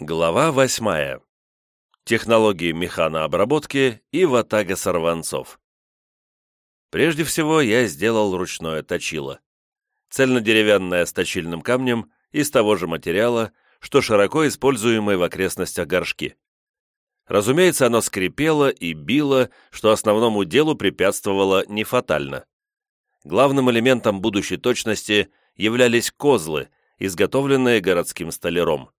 Глава восьмая. Технологии механообработки и ватага сорванцов. Прежде всего я сделал ручное точило. Цельнодеревянное с точильным камнем из того же материала, что широко используемые в окрестностях горшки. Разумеется, оно скрипело и било, что основному делу препятствовало не фатально. Главным элементом будущей точности являлись козлы, изготовленные городским столяром.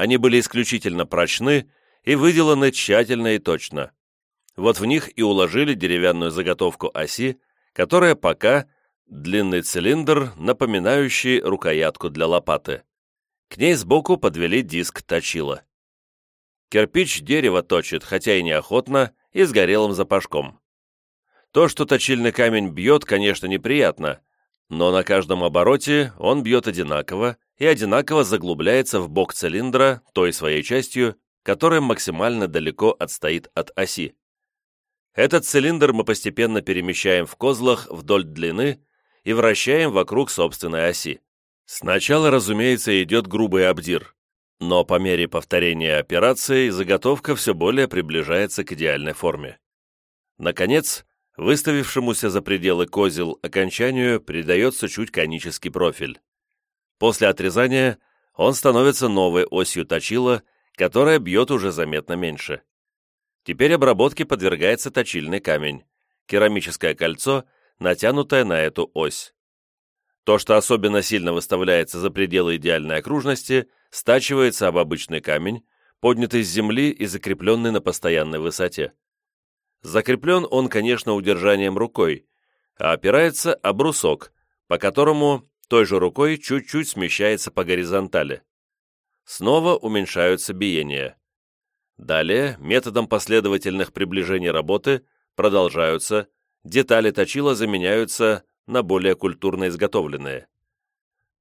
Они были исключительно прочны и выделаны тщательно и точно. Вот в них и уложили деревянную заготовку оси, которая пока длинный цилиндр, напоминающий рукоятку для лопаты. К ней сбоку подвели диск точила. Кирпич дерево точит, хотя и неохотно, и с горелым запашком. То, что точильный камень бьет, конечно, неприятно, но на каждом обороте он бьет одинаково, и одинаково заглубляется в бок цилиндра той своей частью, которая максимально далеко отстоит от оси. Этот цилиндр мы постепенно перемещаем в козлах вдоль длины и вращаем вокруг собственной оси. Сначала, разумеется, идет грубый обдир, но по мере повторения операции заготовка все более приближается к идеальной форме. Наконец, выставившемуся за пределы козел окончанию придается чуть конический профиль. После отрезания он становится новой осью точила, которая бьет уже заметно меньше. Теперь обработке подвергается точильный камень, керамическое кольцо, натянутое на эту ось. То, что особенно сильно выставляется за пределы идеальной окружности, стачивается об обычный камень, поднятый с земли и закрепленный на постоянной высоте. Закреплен он, конечно, удержанием рукой, а опирается об брусок, по которому той же рукой чуть-чуть смещается по горизонтали. Снова уменьшаются биения. Далее, методом последовательных приближений работы, продолжаются, детали точила заменяются на более культурно изготовленные.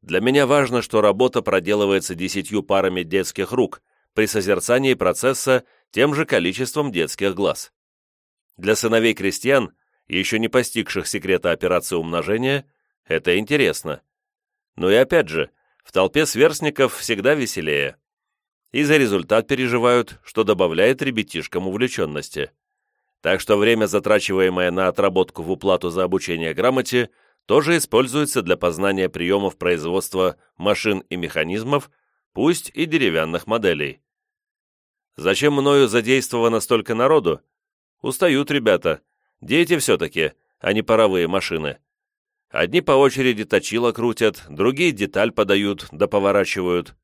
Для меня важно, что работа проделывается десятью парами детских рук при созерцании процесса тем же количеством детских глаз. Для сыновей крестьян, еще не постигших секрета операции умножения, это интересно. Но и опять же, в толпе сверстников всегда веселее. И за результат переживают, что добавляет ребятишкам увлеченности. Так что время, затрачиваемое на отработку в уплату за обучение грамоте, тоже используется для познания приемов производства машин и механизмов, пусть и деревянных моделей. Зачем мною задействовано столько народу? Устают ребята. Дети все-таки, а не паровые машины. Одни по очереди точило крутят, другие деталь подают да поворачивают.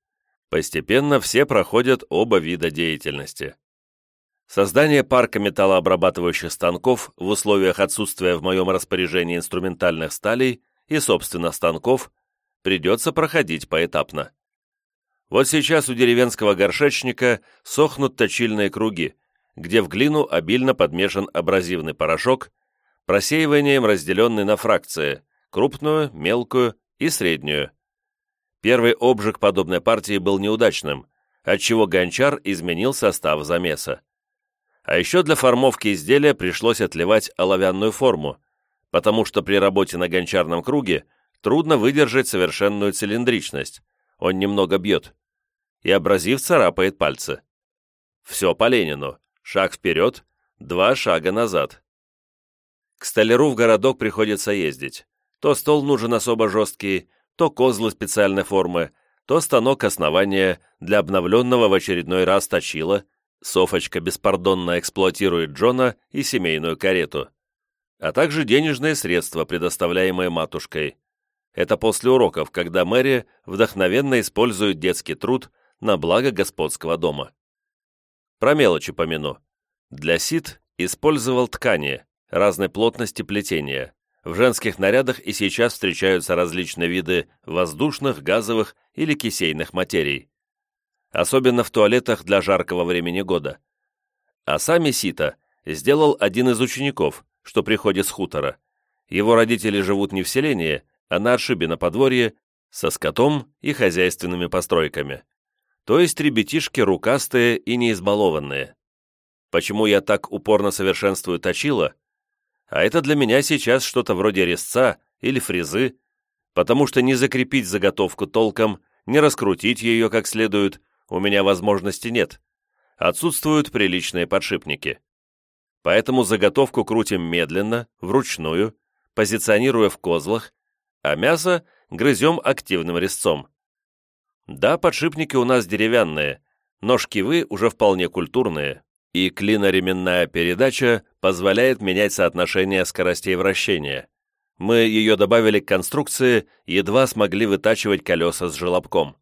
Постепенно все проходят оба вида деятельности. Создание парка металлообрабатывающих станков в условиях отсутствия в моем распоряжении инструментальных сталей и, собственно, станков придется проходить поэтапно. Вот сейчас у деревенского горшечника сохнут точильные круги, где в глину обильно подмешан абразивный порошок, просеиванием разделенный на фракции – крупную, мелкую и среднюю. Первый обжиг подобной партии был неудачным, отчего гончар изменил состав замеса. А еще для формовки изделия пришлось отливать оловянную форму, потому что при работе на гончарном круге трудно выдержать совершенную цилиндричность, он немного бьет, и абразив царапает пальцы. Все по Ленину, шаг вперед, два шага назад. К столяру в городок приходится ездить. То стол нужен особо жесткий, то козлы специальной формы, то станок основания для обновленного в очередной раз точила, Софочка беспардонно эксплуатирует Джона и семейную карету, а также денежные средства, предоставляемые матушкой. Это после уроков, когда Мэри вдохновенно использует детский труд на благо господского дома. Про мелочи помяну. Для сит использовал ткани разной плотности плетения. В женских нарядах и сейчас встречаются различные виды воздушных, газовых или кисейных материй. Особенно в туалетах для жаркого времени года. А сами сито сделал один из учеников, что приходит с хутора. Его родители живут не в селении, а на отшибе на подворье, со скотом и хозяйственными постройками. То есть ребятишки рукастые и неизбалованные. Почему я так упорно совершенствую точила, а это для меня сейчас что-то вроде резца или фрезы, потому что не закрепить заготовку толком, не раскрутить ее как следует, у меня возможности нет. Отсутствуют приличные подшипники. Поэтому заготовку крутим медленно, вручную, позиционируя в козлах, а мясо грызем активным резцом. Да, подшипники у нас деревянные, но шкивы уже вполне культурные, и клиноременная передача позволяет менять соотношение скоростей вращения. Мы ее добавили к конструкции, едва смогли вытачивать колеса с желобком.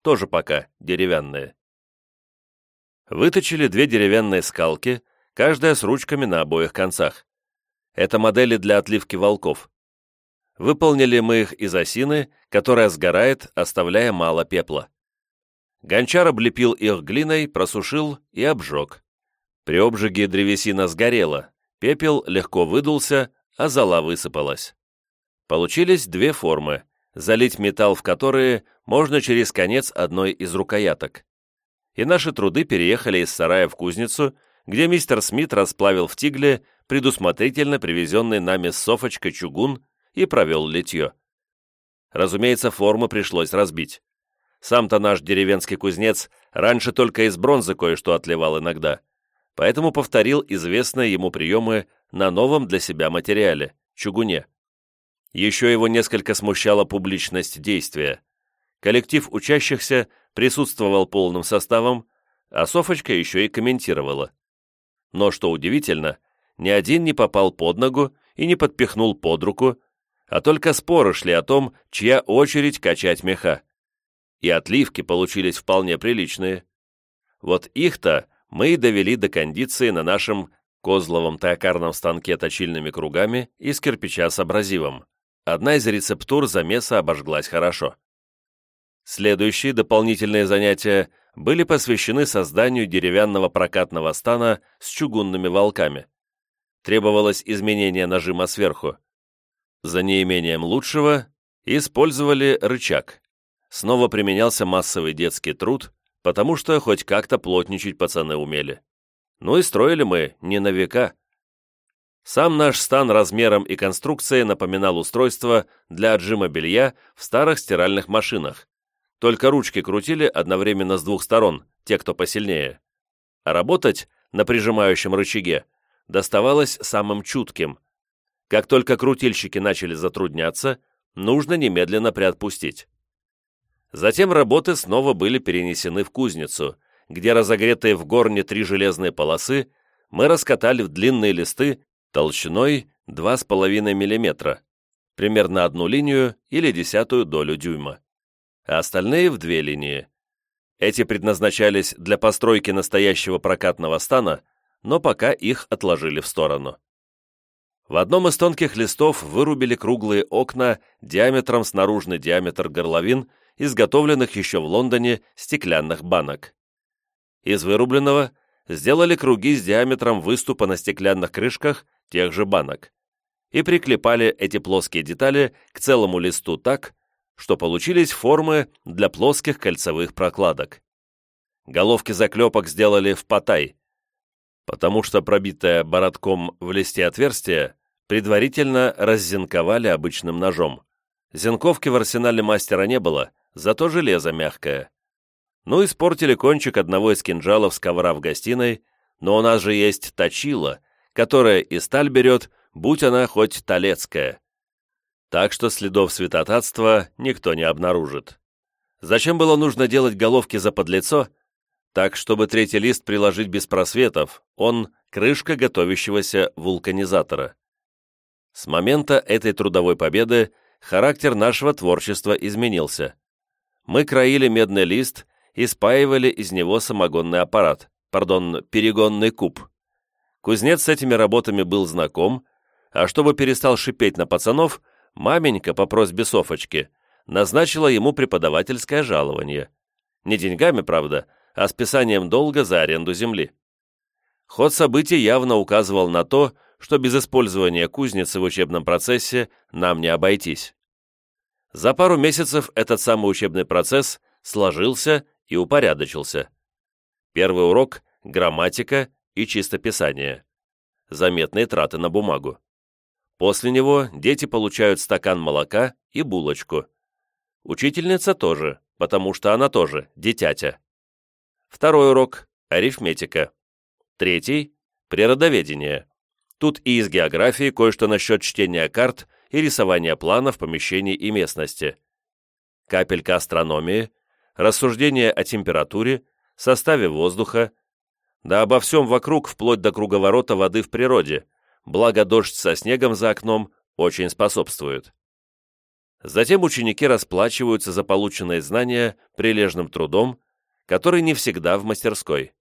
Тоже пока деревянные. Выточили две деревянные скалки, каждая с ручками на обоих концах. Это модели для отливки волков. Выполнили мы их из осины, которая сгорает, оставляя мало пепла. Гончар облепил их глиной, просушил и обжег. При обжиге древесина сгорела, пепел легко выдулся, а зола высыпалась. Получились две формы, залить металл в которые можно через конец одной из рукояток. И наши труды переехали из сарая в кузницу, где мистер Смит расплавил в тигле предусмотрительно привезенный нами с Софочкой чугун и провел литье. Разумеется, форму пришлось разбить. Сам-то наш деревенский кузнец раньше только из бронзы кое-что отливал иногда, поэтому повторил известные ему приемы на новом для себя материале – чугуне. Еще его несколько смущала публичность действия. Коллектив учащихся присутствовал полным составом, а Софочка еще и комментировала. Но, что удивительно, ни один не попал под ногу и не подпихнул под руку, а только споры шли о том, чья очередь качать меха и отливки получились вполне приличные. Вот их-то мы довели до кондиции на нашем козловом токарном станке точильными кругами из кирпича с абразивом. Одна из рецептур замеса обожглась хорошо. Следующие дополнительные занятия были посвящены созданию деревянного прокатного стана с чугунными волками. Требовалось изменение нажима сверху. За неимением лучшего использовали рычаг снова применялся массовый детский труд, потому что хоть как-то плотничать пацаны умели. Ну и строили мы не на века. Сам наш стан размером и конструкцией напоминал устройство для отжима белья в старых стиральных машинах. Только ручки крутили одновременно с двух сторон, те, кто посильнее. А работать на прижимающем рычаге доставалось самым чутким. Как только крутильщики начали затрудняться, нужно немедленно приотпустить. Затем работы снова были перенесены в кузницу, где разогретые в горне три железные полосы мы раскатали в длинные листы толщиной 2,5 мм, примерно одну линию или десятую долю дюйма, а остальные в две линии. Эти предназначались для постройки настоящего прокатного стана, но пока их отложили в сторону. В одном из тонких листов вырубили круглые окна диаметром с наружный диаметр горловин изготовленных еще в Лондоне стеклянных банок. Из вырубленного сделали круги с диаметром выступа на стеклянных крышках тех же банок и приклепали эти плоские детали к целому листу так, что получились формы для плоских кольцевых прокладок. Головки заклепок сделали в потай, потому что пробитое бородком в листе отверстие предварительно раззинковали обычным ножом. Зинковки в арсенале мастера не было, зато железо мягкое. Ну, испортили кончик одного из кинжалов с ковра в гостиной, но у нас же есть точила, которая и сталь берет, будь она хоть талецкая. Так что следов святотатства никто не обнаружит. Зачем было нужно делать головки за подлицо? Так, чтобы третий лист приложить без просветов, он — крышка готовящегося вулканизатора. С момента этой трудовой победы характер нашего творчества изменился мы краили медный лист и спаивали из него самогонный аппарат, пардон, перегонный куб. Кузнец с этими работами был знаком, а чтобы перестал шипеть на пацанов, маменька по просьбе Софочки назначила ему преподавательское жалование. Не деньгами, правда, а списанием долга за аренду земли. Ход событий явно указывал на то, что без использования кузницы в учебном процессе нам не обойтись. За пару месяцев этот самый учебный процесс сложился и упорядочился. Первый урок – грамматика и чистописание. Заметные траты на бумагу. После него дети получают стакан молока и булочку. Учительница тоже, потому что она тоже дитятя. Второй урок – арифметика. Третий – природоведение. Тут и из географии кое-что насчет чтения карт и рисования планов помещений и местности. Капелька астрономии, рассуждения о температуре, составе воздуха, да обо всем вокруг вплоть до круговорота воды в природе, благо дождь со снегом за окном очень способствует. Затем ученики расплачиваются за полученные знания прилежным трудом, который не всегда в мастерской.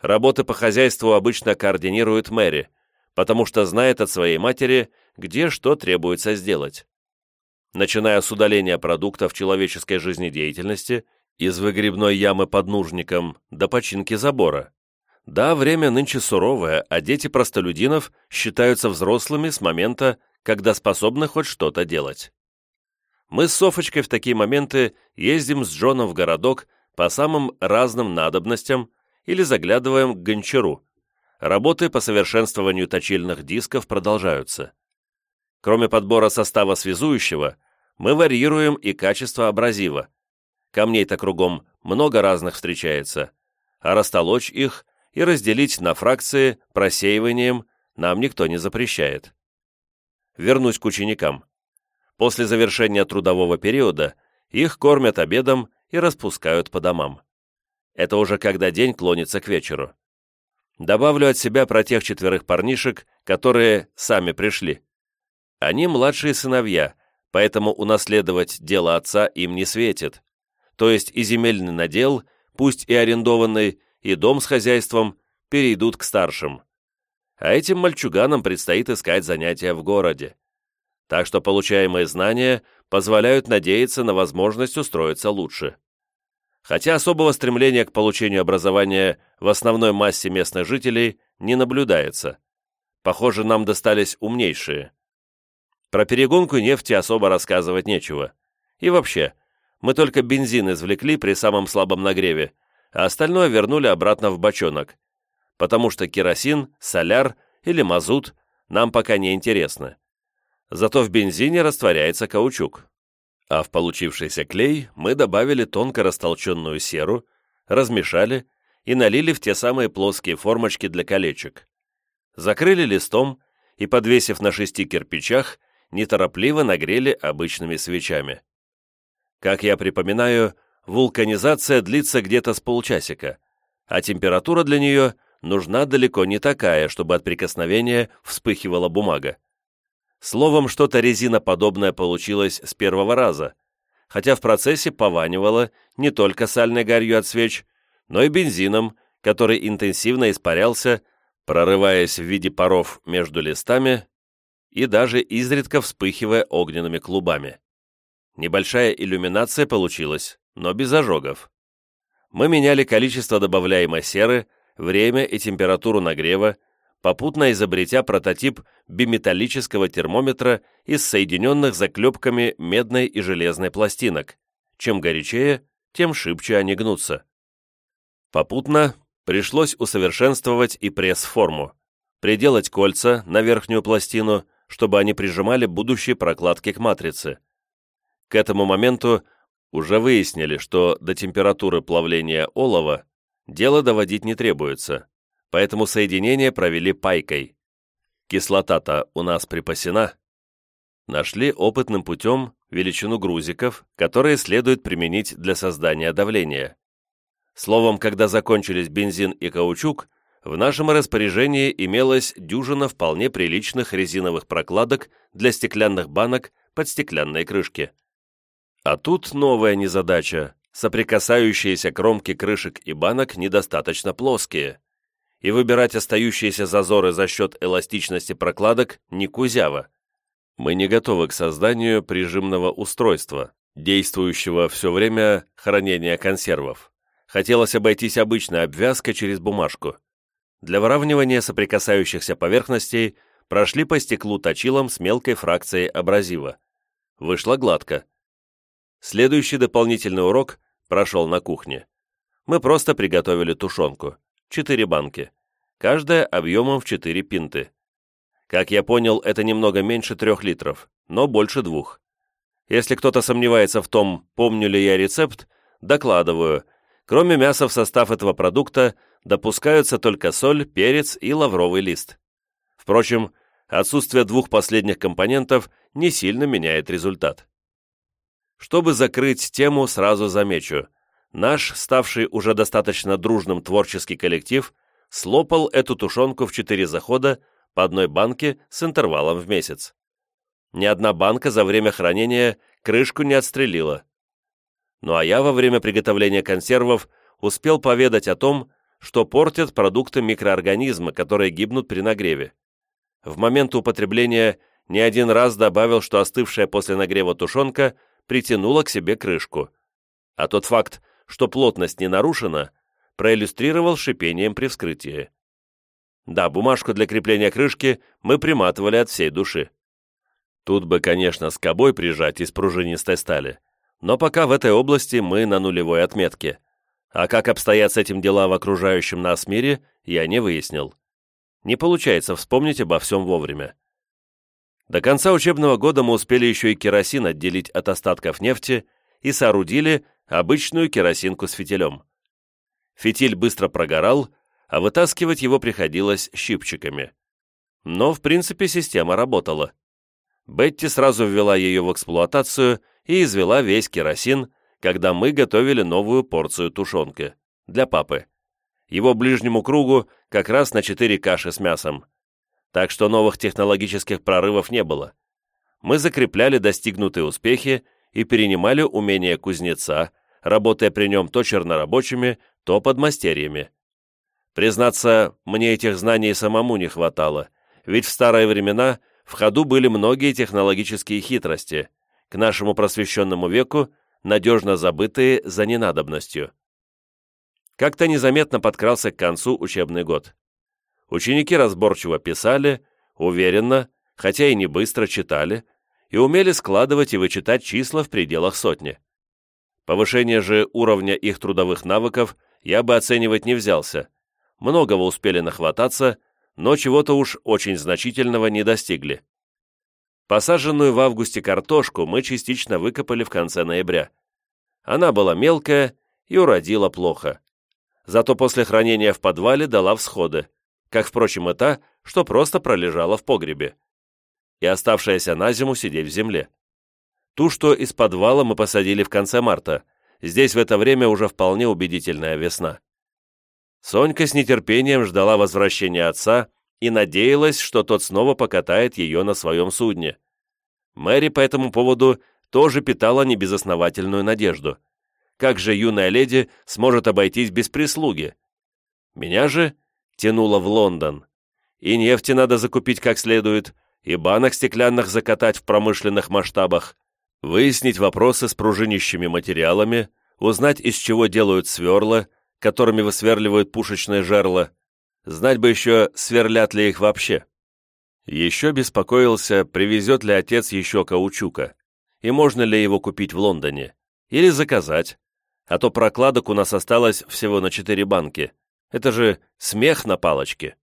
Работы по хозяйству обычно координирует Мэри, потому что знает от своей матери, где что требуется сделать. Начиная с удаления продуктов человеческой жизнедеятельности из выгребной ямы под нужником до починки забора. Да, время нынче суровое, а дети простолюдинов считаются взрослыми с момента, когда способны хоть что-то делать. Мы с Софочкой в такие моменты ездим с Джоном в городок по самым разным надобностям или заглядываем к гончару. Работы по совершенствованию точильных дисков продолжаются. Кроме подбора состава связующего, мы варьируем и качество абразива. Камней-то кругом много разных встречается, а растолочь их и разделить на фракции просеиванием нам никто не запрещает. Вернусь к ученикам. После завершения трудового периода их кормят обедом и распускают по домам. Это уже когда день клонится к вечеру. Добавлю от себя про тех четверых парнишек, которые сами пришли. Они младшие сыновья, поэтому унаследовать дело отца им не светит. То есть и земельный надел, пусть и арендованный, и дом с хозяйством перейдут к старшим. А этим мальчуганам предстоит искать занятия в городе. Так что получаемые знания позволяют надеяться на возможность устроиться лучше. Хотя особого стремления к получению образования в основной массе местных жителей не наблюдается. Похоже, нам достались умнейшие. Про перегонку нефти особо рассказывать нечего. И вообще, мы только бензин извлекли при самом слабом нагреве, а остальное вернули обратно в бочонок, потому что керосин, соляр или мазут нам пока не интересны. Зато в бензине растворяется каучук. А в получившийся клей мы добавили тонко растолченную серу, размешали и налили в те самые плоские формочки для колечек. Закрыли листом и, подвесив на шести кирпичах, неторопливо нагрели обычными свечами. Как я припоминаю, вулканизация длится где-то с полчасика, а температура для нее нужна далеко не такая, чтобы от прикосновения вспыхивала бумага. Словом, что-то резиноподобное получилось с первого раза, хотя в процессе пованивало не только сальной гарью от свеч, но и бензином, который интенсивно испарялся, прорываясь в виде паров между листами и даже изредка вспыхивая огненными клубами. Небольшая иллюминация получилась, но без ожогов. Мы меняли количество добавляемой серы, время и температуру нагрева, попутно изобретя прототип биметаллического термометра из соединенных заклепками медной и железной пластинок. Чем горячее, тем шибче они гнутся. Попутно пришлось усовершенствовать и пресс-форму, приделать кольца на верхнюю пластину, чтобы они прижимали будущие прокладки к матрице. К этому моменту уже выяснили, что до температуры плавления олова дело доводить не требуется, поэтому соединение провели пайкой. Кислота-то у нас припасена. Нашли опытным путем величину грузиков, которые следует применить для создания давления. Словом, когда закончились бензин и каучук, в нашем распоряжении имелась дюжина вполне приличных резиновых прокладок для стеклянных банок под стеклянные крышки. А тут новая незадача. Соприкасающиеся кромки крышек и банок недостаточно плоские. И выбирать остающиеся зазоры за счет эластичности прокладок не кузява. Мы не готовы к созданию прижимного устройства, действующего все время хранения консервов. Хотелось обойтись обычной обвязкой через бумажку. Для выравнивания соприкасающихся поверхностей прошли по стеклу точилом с мелкой фракцией абразива. Вышло гладко. Следующий дополнительный урок прошел на кухне. Мы просто приготовили тушенку. Четыре банки. Каждая объемом в четыре пинты. Как я понял, это немного меньше трех литров, но больше двух. Если кто-то сомневается в том, помню ли я рецепт, докладываю. Кроме мяса в состав этого продукта допускаются только соль, перец и лавровый лист. Впрочем, отсутствие двух последних компонентов не сильно меняет результат. Чтобы закрыть тему, сразу замечу. Наш, ставший уже достаточно дружным творческий коллектив, слопал эту тушенку в четыре захода по одной банке с интервалом в месяц. Ни одна банка за время хранения крышку не отстрелила. Ну а я во время приготовления консервов успел поведать о том, что портят продукты микроорганизмы, которые гибнут при нагреве. В момент употребления не один раз добавил, что остывшая после нагрева тушенка притянула к себе крышку. А тот факт, что плотность не нарушена, проиллюстрировал шипением при вскрытии. Да, бумажку для крепления крышки мы приматывали от всей души. Тут бы, конечно, скобой прижать из пружинистой стали, но пока в этой области мы на нулевой отметке. А как обстоят с этим дела в окружающем нас мире, я не выяснил. Не получается вспомнить обо всем вовремя. До конца учебного года мы успели еще и керосин отделить от остатков нефти и соорудили обычную керосинку с фитилем. Фитиль быстро прогорал, а вытаскивать его приходилось щипчиками. Но, в принципе, система работала. Бетти сразу ввела ее в эксплуатацию и извела весь керосин, когда мы готовили новую порцию тушенки для папы. Его ближнему кругу как раз на четыре каши с мясом. Так что новых технологических прорывов не было. Мы закрепляли достигнутые успехи и перенимали умения кузнеца, работая при нем то чернорабочими, то подмастерьями. Признаться, мне этих знаний самому не хватало, ведь в старые времена в ходу были многие технологические хитрости, к нашему просвещенному веку надежно забытые за ненадобностью. Как-то незаметно подкрался к концу учебный год. Ученики разборчиво писали, уверенно, хотя и не быстро читали, и умели складывать и вычитать числа в пределах сотни. Повышение же уровня их трудовых навыков я бы оценивать не взялся. Многого успели нахвататься, но чего-то уж очень значительного не достигли. Посаженную в августе картошку мы частично выкопали в конце ноября. Она была мелкая и уродила плохо. Зато после хранения в подвале дала всходы, как, впрочем, и та, что просто пролежала в погребе. И оставшаяся на зиму сидеть в земле. Ту, что из подвала мы посадили в конце марта. Здесь в это время уже вполне убедительная весна. Сонька с нетерпением ждала возвращения отца и надеялась, что тот снова покатает ее на своем судне. Мэри по этому поводу тоже питала небезосновательную надежду. Как же юная леди сможет обойтись без прислуги? Меня же тянуло в Лондон. И нефти надо закупить как следует, и банок стеклянных закатать в промышленных масштабах, выяснить вопросы с пружинищими материалами, узнать, из чего делают сверла, которыми высверливают пушечные жерла, знать бы еще, сверлят ли их вообще. Еще беспокоился, привезет ли отец еще каучука, и можно ли его купить в Лондоне, или заказать, а то прокладок у нас осталось всего на четыре банки. Это же смех на палочке.